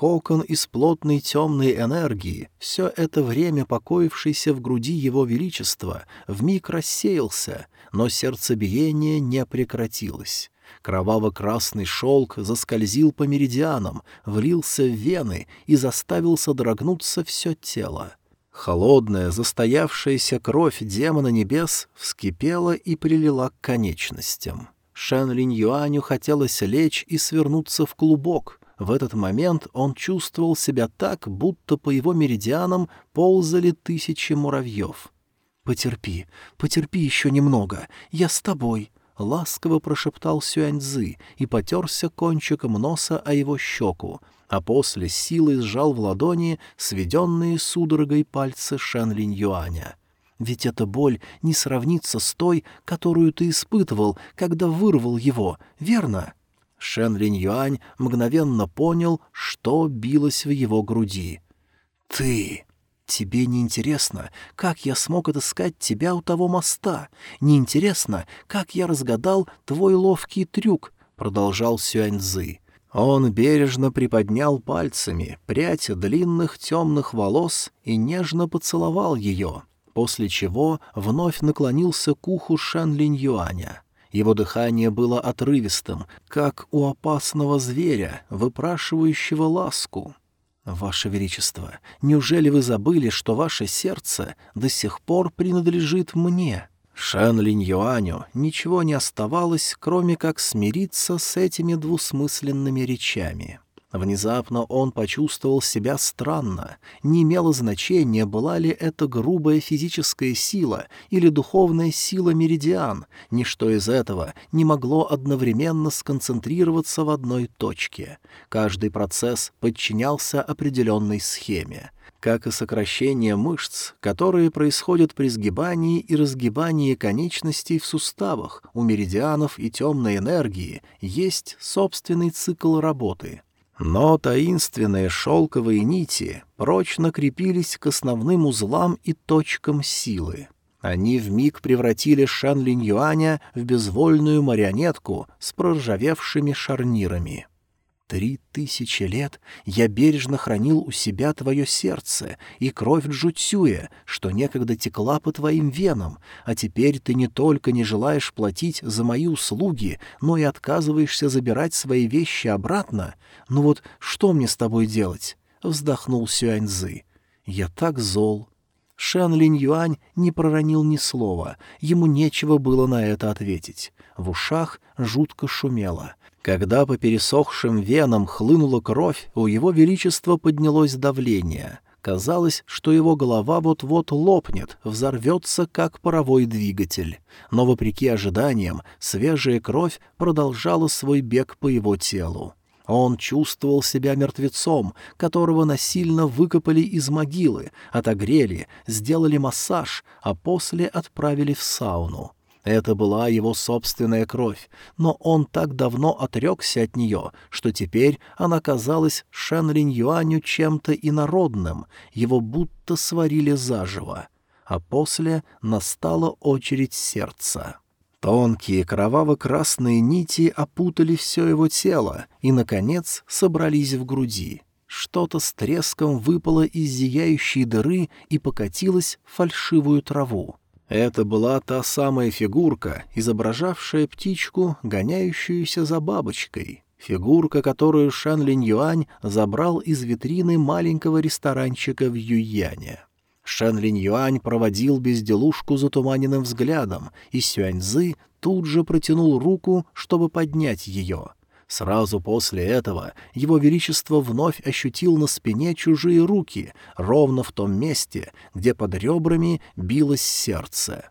Кокон из плотной темной энергии, все это время покоившийся в груди его величества, вмиг рассеялся, но сердцебиение не прекратилось. Кроваво-красный шелк заскользил по меридианам, влился в вены и заставил содрогнуться все тело. Холодная, застоявшаяся кровь демона небес вскипела и прилила к конечностям. Шэн Линь Юаню хотелось лечь и свернуться в клубок, в этот момент он чувствовал себя так, будто по его меридианам ползали тысячи муравьев. «Потерпи, потерпи еще немного, я с тобой», — ласково прошептал Сюаньзы и потерся кончиком носа о его щеку, а после силой сжал в ладони сведенные судорогой пальцы Шэн Линь Юаня. Ведь эта боль не сравнится с той, которую ты испытывал, когда вырвал его, верно?» Шен Линь Юань мгновенно понял, что билось в его груди. «Ты...» «Тебе не интересно, как я смог отыскать тебя у того моста? Не интересно, как я разгадал твой ловкий трюк?» — продолжал Сюаньзы. Он бережно приподнял пальцами прядь длинных темных волос и нежно поцеловал ее, после чего вновь наклонился к уху Шан Линь Юаня. Его дыхание было отрывистым, как у опасного зверя, выпрашивающего ласку. «Ваше Величество, неужели вы забыли, что ваше сердце до сих пор принадлежит мне?» Шэн Линь Юаню ничего не оставалось, кроме как смириться с этими двусмысленными речами. Внезапно он почувствовал себя странно. Не имело значения, была ли это грубая физическая сила или духовная сила меридиан. Ничто из этого не могло одновременно сконцентрироваться в одной точке. Каждый процесс подчинялся определенной схеме как и сокращение мышц, которые происходят при сгибании и разгибании конечностей в суставах, у меридианов и темной энергии, есть собственный цикл работы. Но таинственные шелковые нити прочно крепились к основным узлам и точкам силы. Они вмиг превратили Шан Линь Юаня в безвольную марионетку с проржавевшими шарнирами. Три тысячи лет я бережно хранил у себя твое сердце и кровь Джуцюя, что некогда текла по твоим венам, а теперь ты не только не желаешь платить за мои услуги, но и отказываешься забирать свои вещи обратно. Ну вот что мне с тобой делать?» — вздохнул Сюаньзы. «Я так зол». Шэн Линь Юань не проронил ни слова, ему нечего было на это ответить. В ушах жутко шумело — когда по пересохшим венам хлынула кровь, у его величества поднялось давление. Казалось, что его голова вот-вот лопнет, взорвется, как паровой двигатель. Но, вопреки ожиданиям, свежая кровь продолжала свой бег по его телу. Он чувствовал себя мертвецом, которого насильно выкопали из могилы, отогрели, сделали массаж, а после отправили в сауну. Это была его собственная кровь, но он так давно отрекся от нее, что теперь она казалась Шэн Линь Юаню чем-то инородным, его будто сварили заживо. А после настала очередь сердца. Тонкие кроваво-красные нити опутали все его тело и, наконец, собрались в груди. Что-то с треском выпало из зияющей дыры и покатилось в фальшивую траву. Это была та самая фигурка, изображавшая птичку, гоняющуюся за бабочкой. Фигурка, которую Шан Линь Юань забрал из витрины маленького ресторанчика в Юйяне. Шэн Линь Юань проводил безделушку затуманенным взглядом, и Сюаньзы тут же протянул руку, чтобы поднять ее — Сразу после этого его величество вновь ощутил на спине чужие руки, ровно в том месте, где под ребрами билось сердце.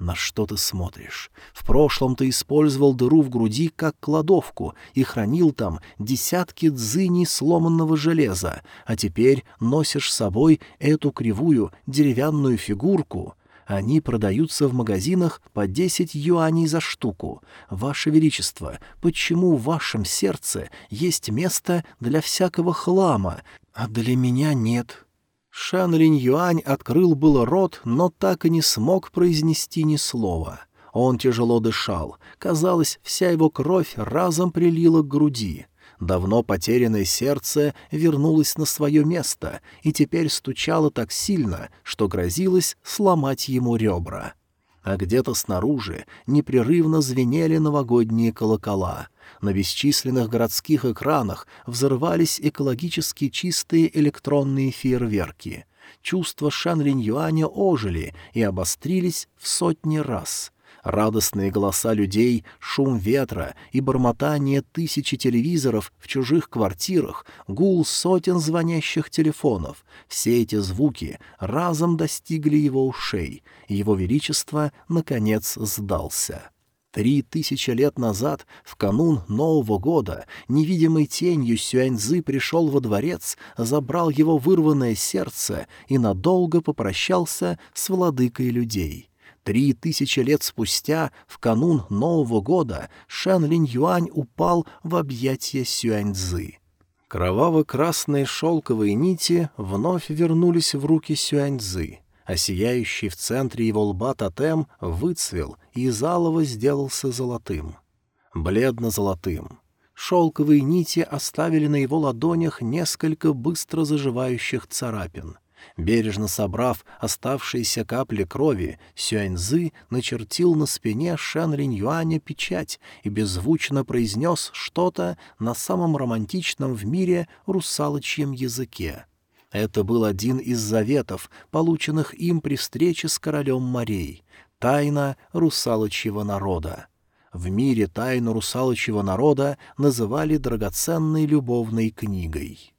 «На что ты смотришь? В прошлом ты использовал дыру в груди как кладовку и хранил там десятки дзыней сломанного железа, а теперь носишь с собой эту кривую деревянную фигурку. Они продаются в магазинах по десять юаней за штуку. Ваше Величество, почему в вашем сердце есть место для всякого хлама, а для меня нет?» Шан Линь Юань открыл было рот, но так и не смог произнести ни слова. Он тяжело дышал. Казалось, вся его кровь разом прилила к груди. Давно потерянное сердце вернулось на свое место и теперь стучало так сильно, что грозилось сломать ему ребра. А где-то снаружи непрерывно звенели новогодние колокола. На бесчисленных городских экранах взрывались экологически чистые электронные фейерверки. Чувства Шан Линь Юаня ожили и обострились в сотни раз — радостные голоса людей, шум ветра и бормотание тысячи телевизоров в чужих квартирах, гул сотен звонящих телефонов — все эти звуки разом достигли его ушей, и его величество, наконец, сдался. Три тысячи лет назад, в канун Нового года, невидимой тенью Сюаньзы пришел во дворец, забрал его вырванное сердце и надолго попрощался с владыкой людей. Три тысячи лет спустя, в канун Нового года, Шэн Линь Юань упал в объятия Сюаньзы. Кроваво-красные шелковые нити вновь вернулись в руки Сюаньзы а сияющий в центре его лба тотем выцвел и из алого сделался золотым. Бледно-золотым. Шелковые нити оставили на его ладонях несколько быстро заживающих царапин. Бережно собрав оставшиеся капли крови, Сюаньзы начертил на спине Шэн Юаня печать и беззвучно произнес что-то на самом романтичном в мире русалочьем языке — это был один из заветов, полученных им при встрече с королем морей. Тайна русалочьего народа. В мире тайну русалочьего народа называли драгоценной любовной книгой.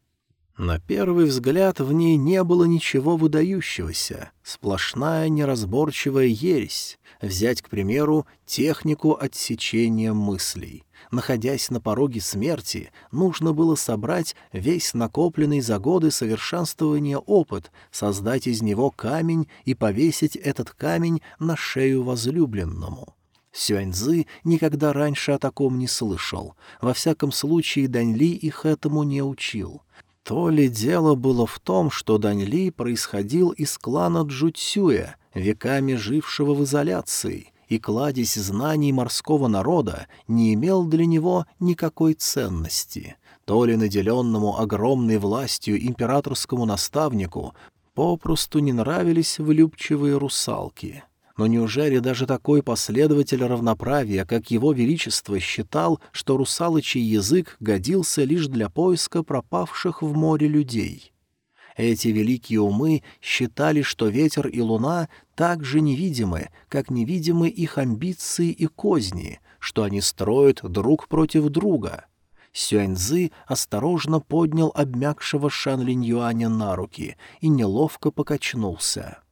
На первый взгляд в ней не было ничего выдающегося, сплошная неразборчивая ересь. Взять, к примеру, технику отсечения мыслей — находясь на пороге смерти, нужно было собрать весь накопленный за годы совершенствования опыт, создать из него камень и повесить этот камень на шею возлюбленному. Сюаньзы никогда раньше о таком не слышал. Во всяком случае, Даньли их этому не учил. То ли дело было в том, что Даньли происходил из клана Джуцюя, веками жившего в изоляции, и кладезь знаний морского народа не имел для него никакой ценности. То ли наделенному огромной властью императорскому наставнику попросту не нравились влюбчивые русалки. Но неужели даже такой последователь равноправия, как его величество, считал, что русалочий язык годился лишь для поиска пропавших в море людей? Эти великие умы считали, что ветер и луна так же невидимы, как невидимы их амбиции и козни, что они строят друг против друга. Сюаньзы осторожно поднял обмякшего Шан Линь Юаня на руки и неловко покачнулся.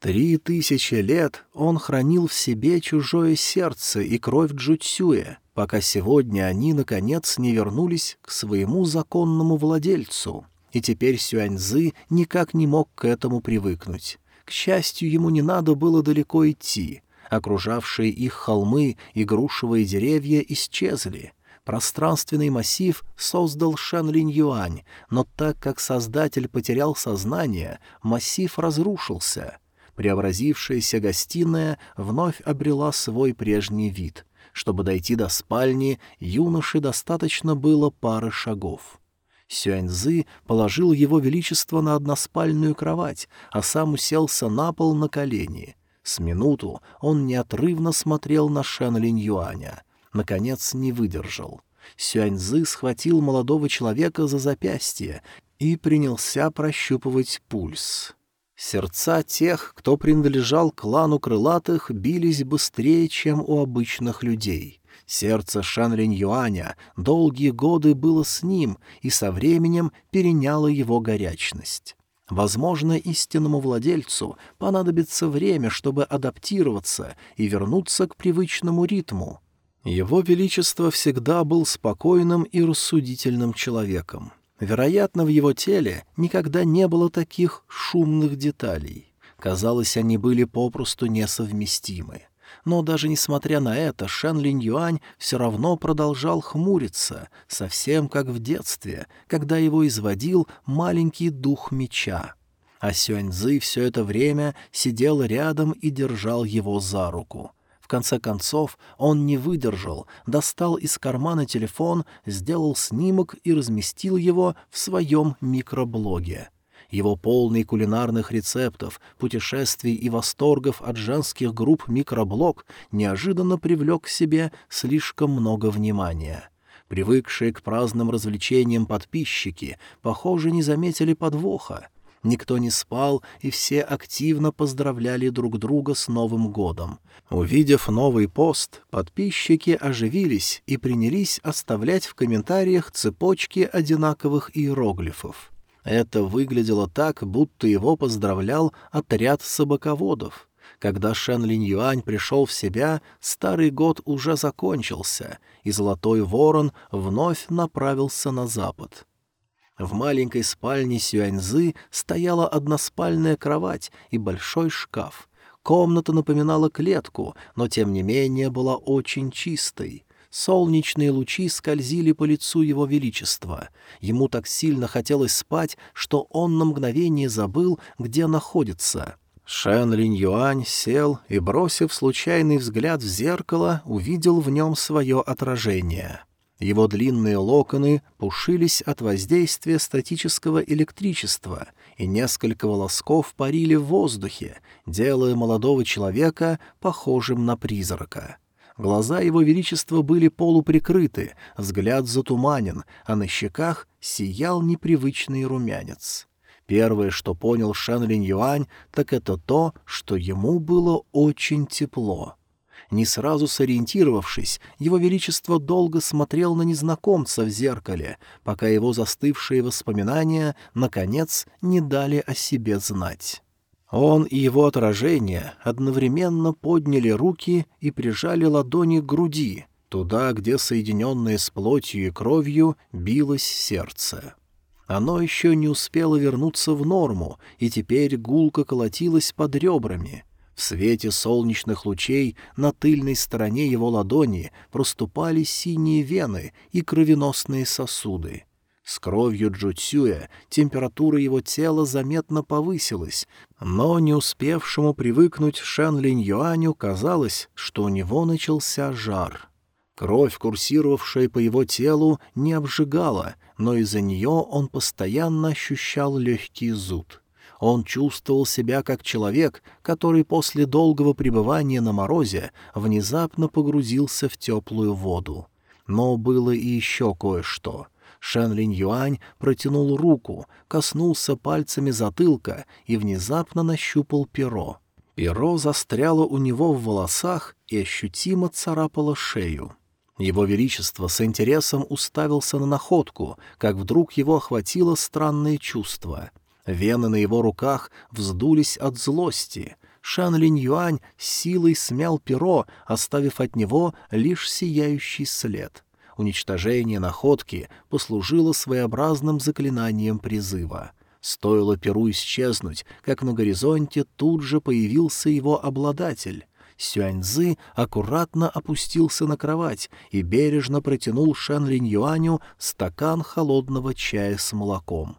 Три тысячи лет он хранил в себе чужое сердце и кровь Джуцюя, пока сегодня они, наконец, не вернулись к своему законному владельцу — и теперь Сюаньзы никак не мог к этому привыкнуть. К счастью, ему не надо было далеко идти. Окружавшие их холмы и грушевые деревья исчезли. Пространственный массив создал Шан Линь Юань, но так как создатель потерял сознание, массив разрушился. Преобразившаяся гостиная вновь обрела свой прежний вид. Чтобы дойти до спальни, юноше достаточно было пары шагов. Сюаньзы положил его величество на односпальную кровать, а сам уселся на пол на колени. С минуту он неотрывно смотрел на Шэн Линь Юаня. Наконец не выдержал. Сюаньзы схватил молодого человека за запястье и принялся прощупывать пульс. Сердца тех, кто принадлежал клану крылатых, бились быстрее, чем у обычных людей. Сердце Шанлинь Юаня долгие годы было с ним и со временем переняло его горячность. Возможно, истинному владельцу понадобится время, чтобы адаптироваться и вернуться к привычному ритму. Его Величество всегда был спокойным и рассудительным человеком. Вероятно, в его теле никогда не было таких шумных деталей. Казалось, они были попросту несовместимы но даже несмотря на это Шэн Линь Юань все равно продолжал хмуриться, совсем как в детстве, когда его изводил маленький дух меча. А Сюаньзы все это время сидел рядом и держал его за руку. Конце концов он не выдержал, достал из кармана телефон, сделал снимок и разместил его в своем микроблоге. Его полный кулинарных рецептов, путешествий и восторгов от женских групп микроблог неожиданно привлек к себе слишком много внимания. Привыкшие к праздным развлечениям подписчики, похоже, не заметили подвоха. Никто не спал, и все активно поздравляли друг друга с Новым годом. Увидев новый пост, подписчики оживились и принялись оставлять в комментариях цепочки одинаковых иероглифов. Это выглядело так, будто его поздравлял отряд собаководов. Когда Шен Линь Юань пришел в себя, старый год уже закончился, и Золотой Ворон вновь направился на запад. В маленькой спальне Сюаньзы стояла односпальная кровать и большой шкаф. Комната напоминала клетку, но тем не менее была очень чистой. Солнечные лучи скользили по лицу его величества. Ему так сильно хотелось спать, что он на мгновение забыл, где находится. Шэн Линь Юань сел и, бросив случайный взгляд в зеркало, увидел в нем свое отражение. Его длинные локоны пушились от воздействия статического электричества, и несколько волосков парили в воздухе, делая молодого человека похожим на призрака. Глаза его величества были полуприкрыты, взгляд затуманен, а на щеках сиял непривычный румянец. Первое, что понял Шэн Линь Юань, так это то, что ему было очень тепло. Не сразу сориентировавшись, его величество долго смотрел на незнакомца в зеркале, пока его застывшие воспоминания, наконец, не дали о себе знать. Он и его отражение одновременно подняли руки и прижали ладони к груди, туда, где, соединенное с плотью и кровью, билось сердце. Оно еще не успело вернуться в норму, и теперь гулко колотилось под ребрами. В свете солнечных лучей на тыльной стороне его ладони проступали синие вены и кровеносные сосуды. С кровью Джуцюя температура его тела заметно повысилась, но не успевшему привыкнуть Шэн Линь Юаню казалось, что у него начался жар. Кровь, курсировавшая по его телу, не обжигала, но из-за нее он постоянно ощущал легкий зуд. Он чувствовал себя как человек, который после долгого пребывания на морозе внезапно погрузился в теплую воду. Но было и еще кое-что. Шэн Линь Юань протянул руку, коснулся пальцами затылка и внезапно нащупал перо. Перо застряло у него в волосах и ощутимо царапало шею. Его Величество с интересом уставился на находку, как вдруг его охватило странное чувство. Вены на его руках вздулись от злости. Шан Линь Юань силой смял перо, оставив от него лишь сияющий след. Уничтожение находки послужило своеобразным заклинанием призыва. Стоило перу исчезнуть, как на горизонте тут же появился его обладатель. Сюаньзы аккуратно опустился на кровать и бережно протянул Шэн Линь Юаню стакан холодного чая с молоком.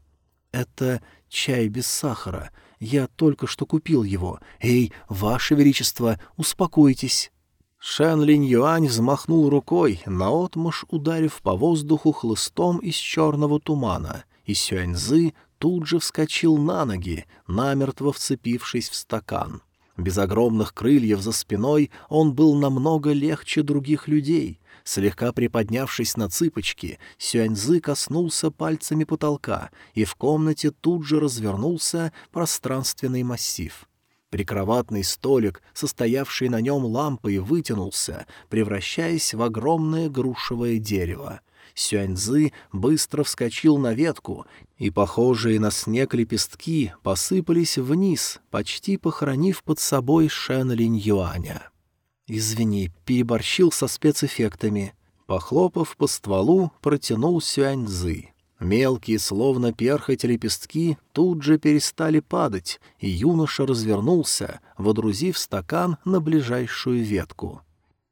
«Это чай без сахара. Я только что купил его. Эй, Ваше Величество, успокойтесь!» Шэн Линь Юань взмахнул рукой, наотмашь ударив по воздуху хлыстом из черного тумана, и Сюаньзы тут же вскочил на ноги, намертво вцепившись в стакан. Без огромных крыльев за спиной он был намного легче других людей. Слегка приподнявшись на цыпочки, Сюаньзы коснулся пальцами потолка, и в комнате тут же развернулся пространственный массив. Прикроватный столик, состоявший на нем лампой, вытянулся, превращаясь в огромное грушевое дерево. Сюаньзы быстро вскочил на ветку, и похожие на снег лепестки посыпались вниз, почти похоронив под собой Шэн Линь Юаня. «Извини, переборщил со спецэффектами». Похлопав по стволу, протянул Сюаньзы. Мелкие, словно перхоть лепестки, тут же перестали падать, и юноша развернулся, водрузив стакан на ближайшую ветку.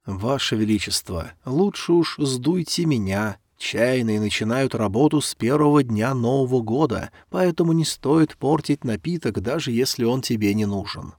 «Ваше Величество, лучше уж сдуйте меня Чайные начинают работу с первого дня Нового года, поэтому не стоит портить напиток, даже если он тебе не нужен».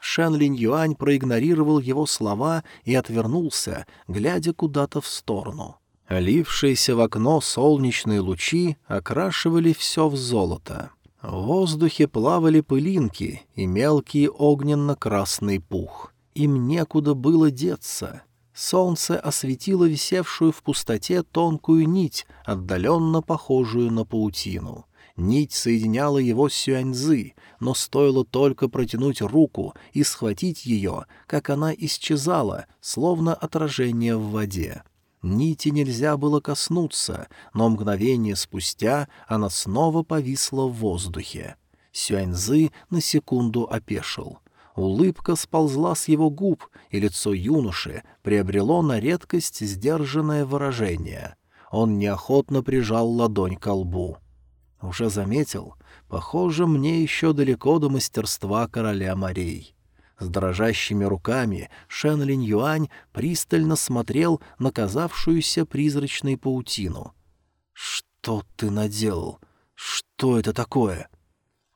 Шэн Линь Юань проигнорировал его слова и отвернулся, глядя куда-то в сторону. Лившиеся в окно солнечные лучи окрашивали все в золото. В воздухе плавали пылинки и мелкий огненно-красный пух. Им некуда было деться. Солнце осветило висевшую в пустоте тонкую нить, отдаленно похожую на паутину. Нить соединяла его с Сюаньзы, но стоило только протянуть руку и схватить ее, как она исчезала, словно отражение в воде. Нити нельзя было коснуться, но мгновение спустя она снова повисла в воздухе. Сюаньзы на секунду опешил. Улыбка сползла с его губ, и лицо юноши приобрело на редкость сдержанное выражение. Он неохотно прижал ладонь к лбу. Уже заметил, похоже, мне еще далеко до мастерства короля морей. С дрожащими руками Шен Линь Юань пристально смотрел на казавшуюся призрачной паутину. «Что ты наделал? Что это такое?»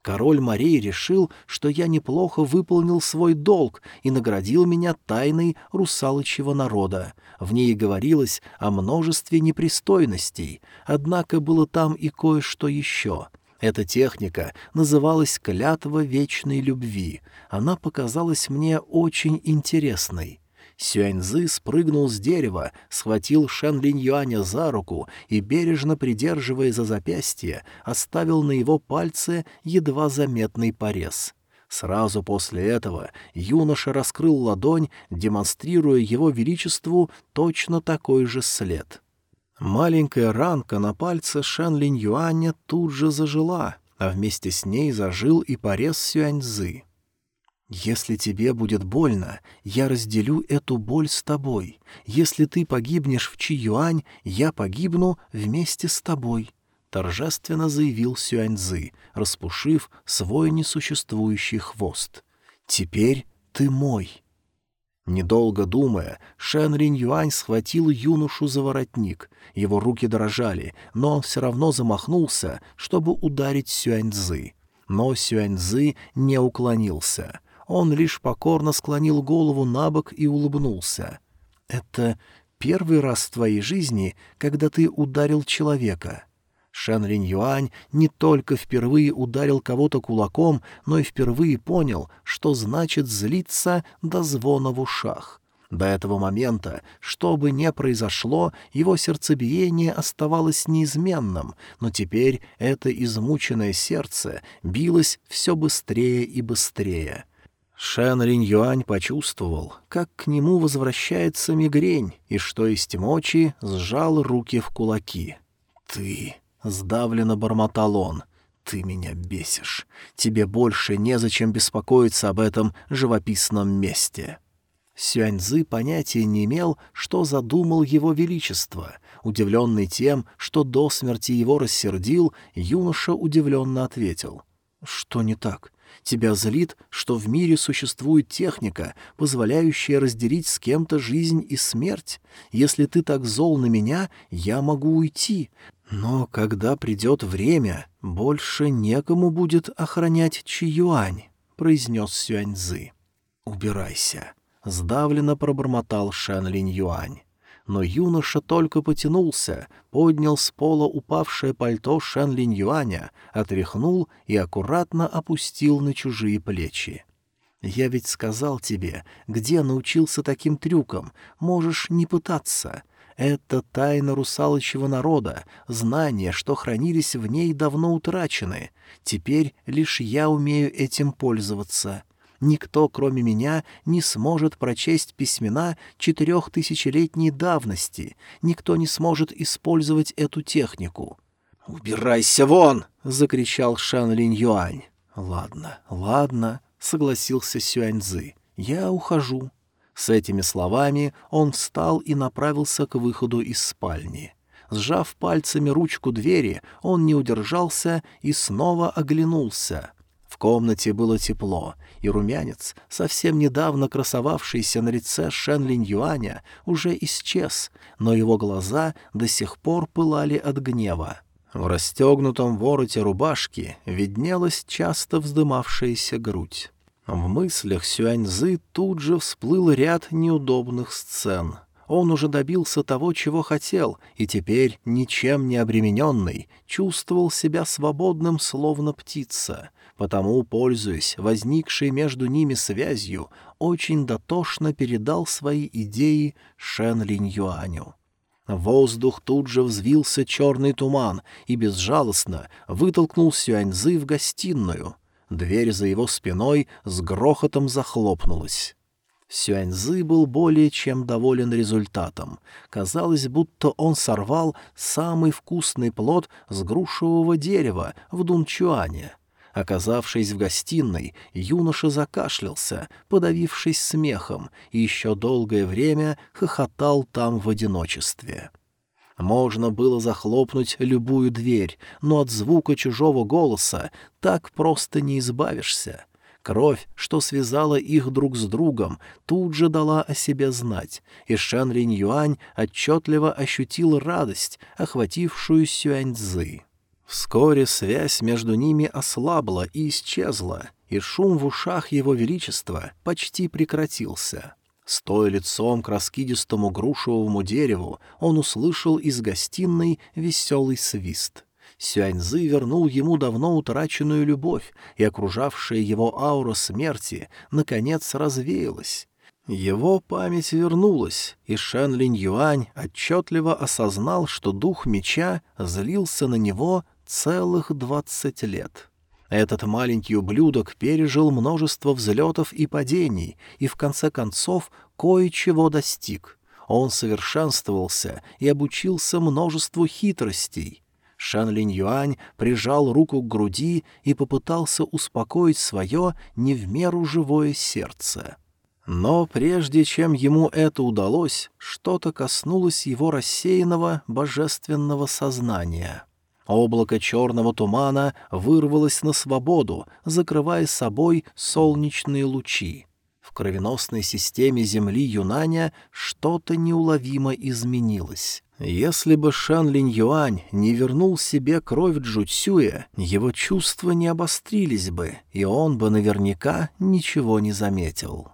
Король морей решил, что я неплохо выполнил свой долг и наградил меня тайной русалочьего народа. В ней говорилось о множестве непристойностей, однако было там и кое-что еще. Эта техника называлась «клятва вечной любви». Она показалась мне очень интересной. Сюаньзы спрыгнул с дерева, схватил Шэн Линь Юаня за руку и, бережно придерживая за запястье, оставил на его пальце едва заметный порез. Сразу после этого юноша раскрыл ладонь, демонстрируя его величеству точно такой же след. Маленькая ранка на пальце Шэн Линь Юаня тут же зажила, а вместе с ней зажил и порез Сюаньзы. «Если тебе будет больно, я разделю эту боль с тобой. Если ты погибнешь в Чи-Юань, я погибну вместе с тобой», — торжественно заявил Сюаньзы, распушив свой несуществующий хвост. «Теперь ты мой». Недолго думая, Шэн Ринь Юань схватил юношу за воротник. Его руки дрожали, но он все равно замахнулся, чтобы ударить Сюаньзы. Но Сюаньзы не уклонился — он лишь покорно склонил голову на бок и улыбнулся. «Это первый раз в твоей жизни, когда ты ударил человека». Шэн Линь Юань не только впервые ударил кого-то кулаком, но и впервые понял, что значит злиться до звона в ушах. До этого момента, что бы ни произошло, его сердцебиение оставалось неизменным, но теперь это измученное сердце билось все быстрее и быстрее. Шэн Ринь Юань почувствовал, как к нему возвращается мигрень, и что есть мочи сжал руки в кулаки. «Ты...» — сдавленно бормотал он. «Ты меня бесишь. Тебе больше незачем беспокоиться об этом живописном месте». Сюаньзы понятия не имел, что задумал его величество. Удивленный тем, что до смерти его рассердил, юноша удивленно ответил. «Что не так? Тебя злит, что в мире существует техника, позволяющая разделить с кем-то жизнь и смерть? Если ты так зол на меня, я могу уйти. Но когда придет время, больше некому будет охранять Чиюань», — произнес Сюаньзы. «Убирайся», — сдавленно пробормотал Шэн Линь Юань но юноша только потянулся, поднял с пола упавшее пальто Шэн Линь Юаня, отряхнул и аккуратно опустил на чужие плечи. «Я ведь сказал тебе, где научился таким трюкам, можешь не пытаться». Это тайна русалочьего народа, знания, что хранились в ней, давно утрачены. Теперь лишь я умею этим пользоваться. Никто, кроме меня, не сможет прочесть письмена четырехтысячелетней давности. Никто не сможет использовать эту технику. «Убирайся вон!» — закричал Шан Линь Юань. «Ладно, ладно», — согласился Сюаньзы. «Я ухожу». С этими словами он встал и направился к выходу из спальни. Сжав пальцами ручку двери, он не удержался и снова оглянулся. В комнате было тепло, и румянец, совсем недавно красовавшийся на лице Шен Линь Юаня, уже исчез, но его глаза до сих пор пылали от гнева. В расстегнутом вороте рубашки виднелась часто вздымавшаяся грудь. В мыслях Сюаньзы тут же всплыл ряд неудобных сцен. Он уже добился того, чего хотел, и теперь, ничем не обремененный, чувствовал себя свободным, словно птица — потому, пользуясь возникшей между ними связью, очень дотошно передал свои идеи Шен Линь Юаню. воздух тут же взвился черный туман и безжалостно вытолкнул Сюаньзы в гостиную. Дверь за его спиной с грохотом захлопнулась. Сюаньзы был более чем доволен результатом. Казалось, будто он сорвал самый вкусный плод с грушевого дерева в Дунчуане — Оказавшись в гостиной, юноша закашлялся, подавившись смехом, и еще долгое время хохотал там в одиночестве. Можно было захлопнуть любую дверь, но от звука чужого голоса так просто не избавишься. Кровь, что связала их друг с другом, тут же дала о себе знать, и Шан Юань отчетливо ощутил радость, охватившую Сюань Цзы. Вскоре связь между ними ослабла и исчезла, и шум в ушах его величества почти прекратился. Стоя лицом к раскидистому грушевому дереву, он услышал из гостиной веселый свист. Сюаньзы вернул ему давно утраченную любовь, и окружавшая его аура смерти, наконец, развеялась. Его память вернулась, и Шэн Линь Юань отчетливо осознал, что дух меча злился на него целых двадцать лет. Этот маленький ублюдок пережил множество взлетов и падений и в конце концов кое-чего достиг. Он совершенствовался и обучился множеству хитростей. Шан Линь Юань прижал руку к груди и попытался успокоить свое не в меру живое сердце. Но прежде чем ему это удалось, что-то коснулось его рассеянного божественного сознания — Облако черного тумана вырвалось на свободу, закрывая собой солнечные лучи. В кровеносной системе Земли Юнаня что-то неуловимо изменилось. Если бы Шан Линь Юань не вернул себе кровь Джуцюя, его чувства не обострились бы, и он бы наверняка ничего не заметил.